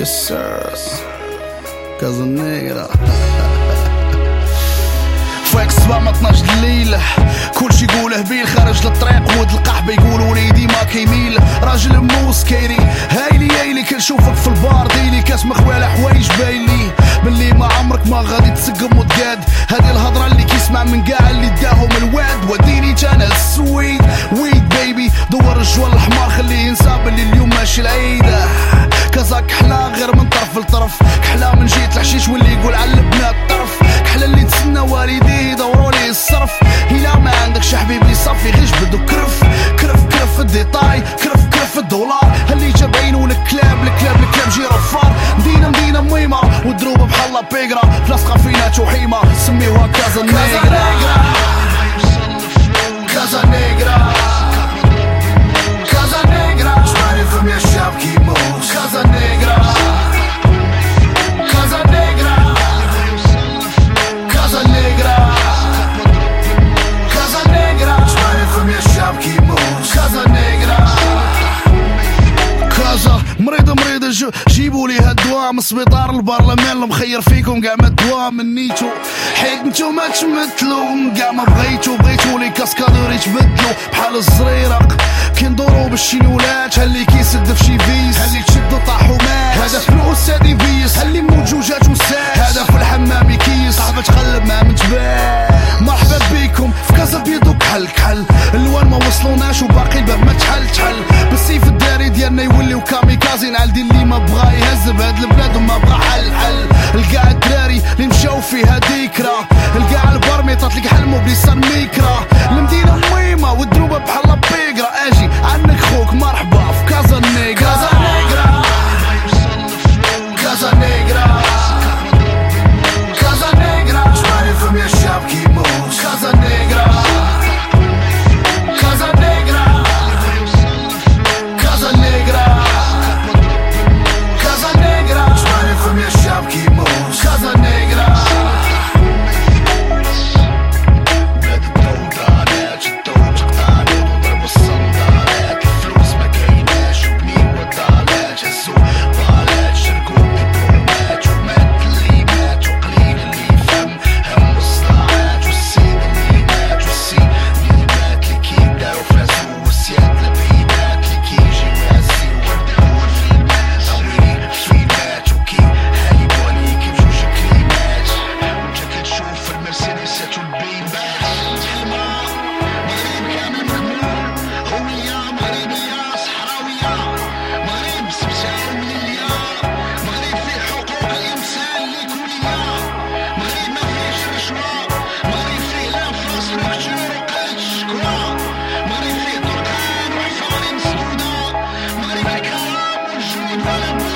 Yes sir Casa Negra فايق الصباح ما 12 الليل كلشي يقول هبيل خارج للطريق. ود القحبة يقولوا لي ديما كيميل. راجل موس كيري. هايلي هايلي كنشوفك في البار. ديلي كاس مخوالة حوايج بايلي. باللي ما عمرك ما غادي تسقم وتقاد. هذه الهضرة اللي كيسمع من كاع اللي داهم الواد. وديني جانا السويد. ويد بيبي دور الجوال الحمار. خليه ينسى باللي اليوم ماشي العيدة غير جبد وكرف كرف كرف الديتاي كرف كرف الدولار. اللي جابين الكلاب الكلاب الكلاب جي رفار. مدينة مدينة مهمة والدروب بحال بيغرا. بلاصقة فينا جيبوا لي هالدواء من السبيطار البرلمان المخير فيكم كاع ما الدواء منيتو حيت نتو ما تمثلوا كاع ما بغيتو بغيتو لي كاسكادور يتبدلوا بحال الزريرق. كندورو بالشينولات اللي كيسد في شي فيس اللي تشدو طاحو مات هذا تطلق حلمه بلسان ميكرا Hallelujah.